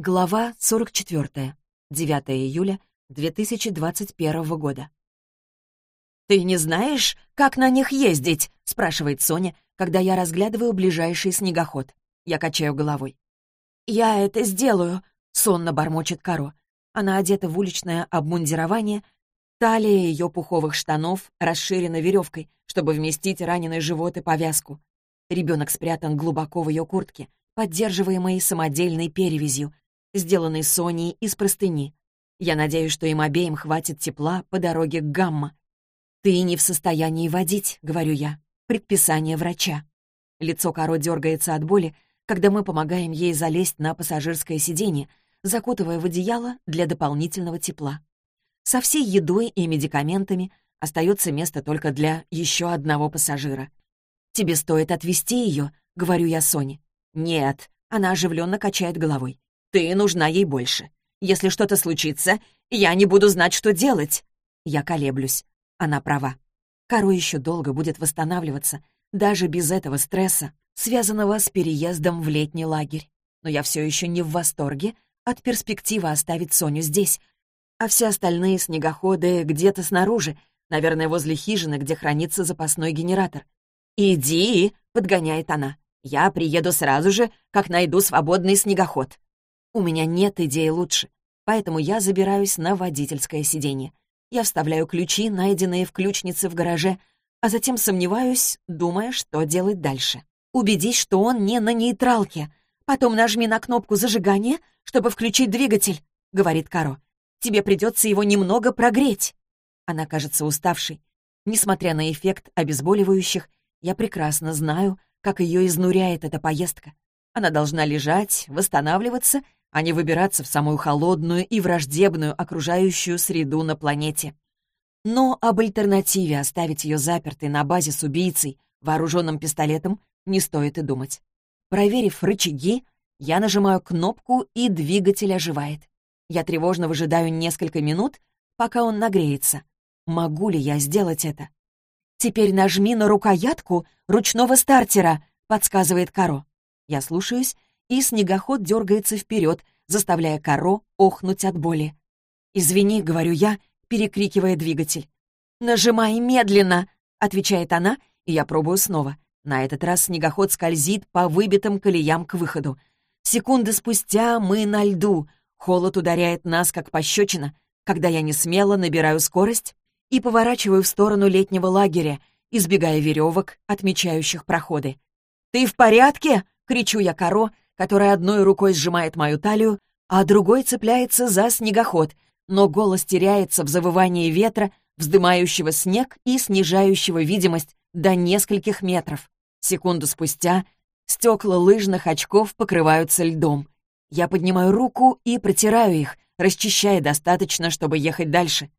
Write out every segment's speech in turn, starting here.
Глава 44. 9 июля 2021 года. «Ты не знаешь, как на них ездить?» — спрашивает Соня, когда я разглядываю ближайший снегоход. Я качаю головой. «Я это сделаю», — сонно бормочет Каро. Она одета в уличное обмундирование, талия ее пуховых штанов расширена веревкой, чтобы вместить раненый живот и повязку. Ребенок спрятан глубоко в ее куртке, поддерживаемой самодельной перевязью — сделанный Соней из простыни. Я надеюсь, что им обеим хватит тепла по дороге к Гамма. «Ты не в состоянии водить», — говорю я. Предписание врача. Лицо Каро дергается от боли, когда мы помогаем ей залезть на пассажирское сиденье, закутывая в одеяло для дополнительного тепла. Со всей едой и медикаментами остается место только для еще одного пассажира. «Тебе стоит отвезти ее», — говорю я Соне. «Нет», — она оживленно качает головой. Ты нужна ей больше. Если что-то случится, я не буду знать, что делать. Я колеблюсь. Она права. Каро еще долго будет восстанавливаться, даже без этого стресса, связанного с переездом в летний лагерь. Но я все еще не в восторге от перспективы оставить Соню здесь, а все остальные снегоходы где-то снаружи, наверное, возле хижины, где хранится запасной генератор. «Иди!» — подгоняет она. «Я приеду сразу же, как найду свободный снегоход». У меня нет идеи лучше, поэтому я забираюсь на водительское сиденье. Я вставляю ключи, найденные в ключнице в гараже, а затем сомневаюсь, думая, что делать дальше. Убедись, что он не на нейтралке. Потом нажми на кнопку зажигания, чтобы включить двигатель, — говорит Каро. Тебе придется его немного прогреть. Она кажется уставшей. Несмотря на эффект обезболивающих, я прекрасно знаю, как ее изнуряет эта поездка. Она должна лежать, восстанавливаться а не выбираться в самую холодную и враждебную окружающую среду на планете. Но об альтернативе оставить ее запертой на базе с убийцей, вооруженным пистолетом, не стоит и думать. Проверив рычаги, я нажимаю кнопку, и двигатель оживает. Я тревожно выжидаю несколько минут, пока он нагреется. Могу ли я сделать это? «Теперь нажми на рукоятку ручного стартера», — подсказывает Каро. Я слушаюсь и снегоход дергается вперед, заставляя коро охнуть от боли. «Извини», — говорю я, перекрикивая двигатель. «Нажимай медленно», — отвечает она, и я пробую снова. На этот раз снегоход скользит по выбитым колеям к выходу. Секунды спустя мы на льду. Холод ударяет нас, как пощечина, когда я не смело набираю скорость и поворачиваю в сторону летнего лагеря, избегая веревок, отмечающих проходы. «Ты в порядке?» — кричу я коро, которая одной рукой сжимает мою талию, а другой цепляется за снегоход, но голос теряется в завывании ветра, вздымающего снег и снижающего видимость до нескольких метров. Секунду спустя стекла лыжных очков покрываются льдом. Я поднимаю руку и протираю их, расчищая достаточно, чтобы ехать дальше.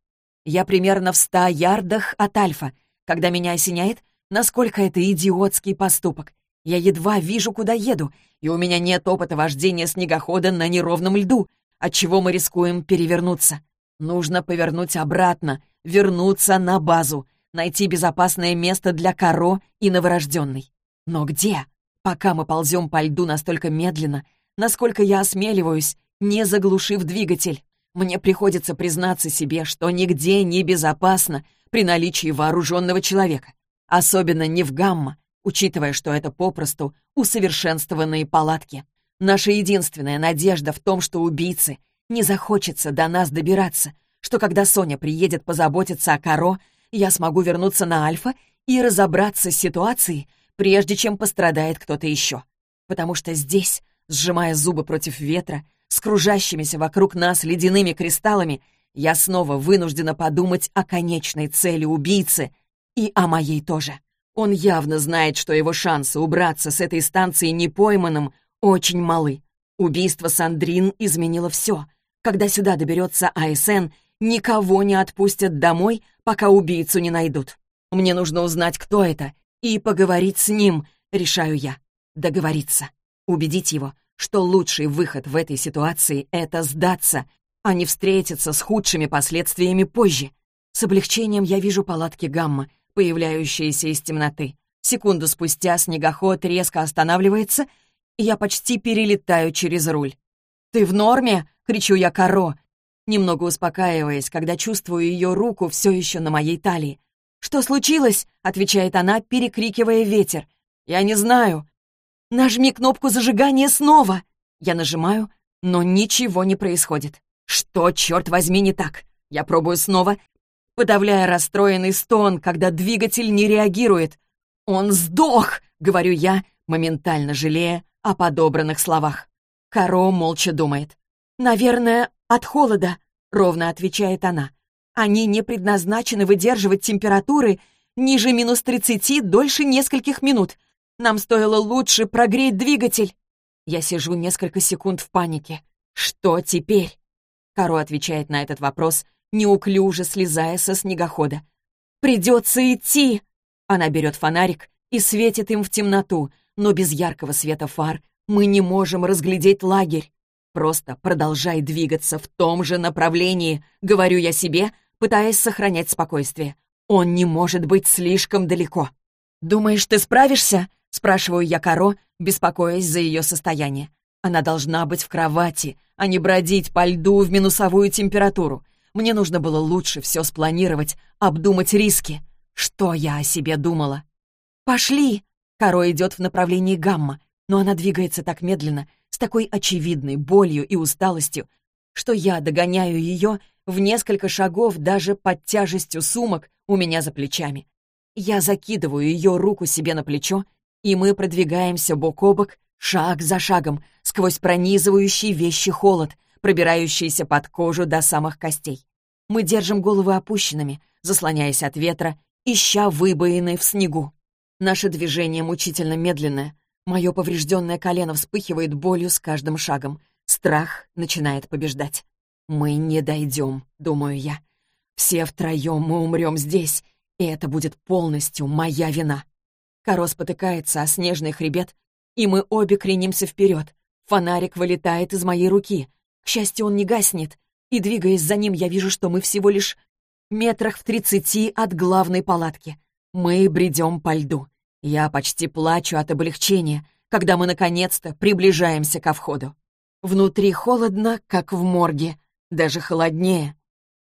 Я примерно в ста ярдах от Альфа, когда меня осеняет, насколько это идиотский поступок. Я едва вижу, куда еду, и у меня нет опыта вождения снегохода на неровном льду, отчего мы рискуем перевернуться. Нужно повернуть обратно, вернуться на базу, найти безопасное место для коро и новорожденной. Но где? Пока мы ползем по льду настолько медленно, насколько я осмеливаюсь, не заглушив двигатель. Мне приходится признаться себе, что нигде не безопасно при наличии вооруженного человека. Особенно не в гамма, учитывая, что это попросту усовершенствованные палатки. Наша единственная надежда в том, что убийцы не захочется до нас добираться, что когда Соня приедет позаботиться о Каро, я смогу вернуться на Альфа и разобраться с ситуацией, прежде чем пострадает кто-то еще. Потому что здесь, сжимая зубы против ветра, с кружащимися вокруг нас ледяными кристаллами, я снова вынуждена подумать о конечной цели убийцы и о моей тоже. Он явно знает, что его шансы убраться с этой станции непойманным очень малы. Убийство Сандрин изменило все. Когда сюда доберется АСН, никого не отпустят домой, пока убийцу не найдут. Мне нужно узнать, кто это, и поговорить с ним, решаю я. Договориться. Убедить его, что лучший выход в этой ситуации — это сдаться, а не встретиться с худшими последствиями позже. С облегчением я вижу палатки Гамма — появляющиеся из темноты. Секунду спустя снегоход резко останавливается, и я почти перелетаю через руль. «Ты в норме?» — кричу я Каро, немного успокаиваясь, когда чувствую ее руку все еще на моей талии. «Что случилось?» — отвечает она, перекрикивая ветер. «Я не знаю». «Нажми кнопку зажигания снова!» Я нажимаю, но ничего не происходит. Что, черт возьми, не так? Я пробую снова, подавляя расстроенный стон, когда двигатель не реагирует. «Он сдох!» — говорю я, моментально жалея о подобранных словах. Каро молча думает. «Наверное, от холода», — ровно отвечает она. «Они не предназначены выдерживать температуры ниже минус тридцати дольше нескольких минут. Нам стоило лучше прогреть двигатель». Я сижу несколько секунд в панике. «Что теперь?» Каро отвечает на этот вопрос, неуклюже слезая со снегохода. «Придется идти!» Она берет фонарик и светит им в темноту, но без яркого света фар мы не можем разглядеть лагерь. Просто продолжай двигаться в том же направлении, говорю я себе, пытаясь сохранять спокойствие. Он не может быть слишком далеко. «Думаешь, ты справишься?» — спрашиваю я Каро, беспокоясь за ее состояние. Она должна быть в кровати, а не бродить по льду в минусовую температуру. Мне нужно было лучше все спланировать, обдумать риски. Что я о себе думала? «Пошли!» Каро идет в направлении гамма, но она двигается так медленно, с такой очевидной болью и усталостью, что я догоняю ее в несколько шагов даже под тяжестью сумок у меня за плечами. Я закидываю ее руку себе на плечо, и мы продвигаемся бок о бок, шаг за шагом, сквозь пронизывающий вещи холод, пробирающийся под кожу до самых костей. Мы держим головы опущенными, заслоняясь от ветра, ища выбоины в снегу. Наше движение мучительно медленное. Мое поврежденное колено вспыхивает болью с каждым шагом. Страх начинает побеждать. «Мы не дойдем», — думаю я. «Все втроем мы умрем здесь, и это будет полностью моя вина». Коро спотыкается о снежный хребет, и мы обе кренимся вперед. Фонарик вылетает из моей руки. К счастью, он не гаснет, и, двигаясь за ним, я вижу, что мы всего лишь метрах в тридцати от главной палатки. Мы бредем по льду. Я почти плачу от облегчения, когда мы наконец-то приближаемся ко входу. Внутри холодно, как в морге, даже холоднее.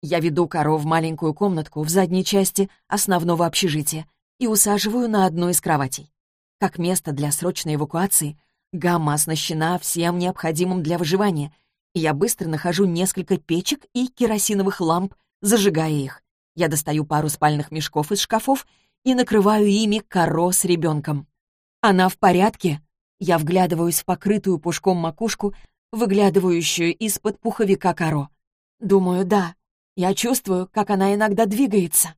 Я веду коров в маленькую комнатку в задней части основного общежития и усаживаю на одну из кроватей. Как место для срочной эвакуации, гамма оснащена всем необходимым для выживания, я быстро нахожу несколько печек и керосиновых ламп, зажигая их. Я достаю пару спальных мешков из шкафов и накрываю ими коро с ребенком. Она в порядке? Я вглядываюсь в покрытую пушком макушку, выглядывающую из-под пуховика коро. Думаю, да. Я чувствую, как она иногда двигается.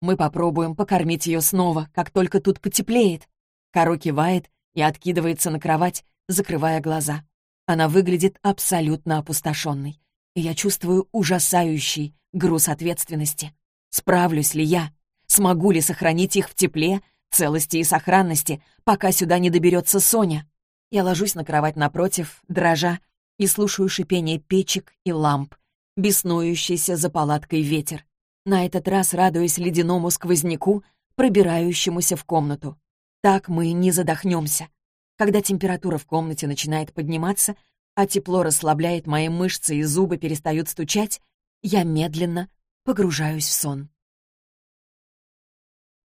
Мы попробуем покормить ее снова, как только тут потеплеет. Каро кивает и откидывается на кровать, закрывая глаза. Она выглядит абсолютно опустошенной. И я чувствую ужасающий груз ответственности. Справлюсь ли я? Смогу ли сохранить их в тепле, целости и сохранности, пока сюда не доберется Соня? Я ложусь на кровать напротив, дрожа, и слушаю шипение печек и ламп, беснующийся за палаткой ветер. На этот раз радуясь ледяному сквозняку, пробирающемуся в комнату. Так мы не задохнемся. Когда температура в комнате начинает подниматься, а тепло расслабляет мои мышцы и зубы перестают стучать, я медленно погружаюсь в сон.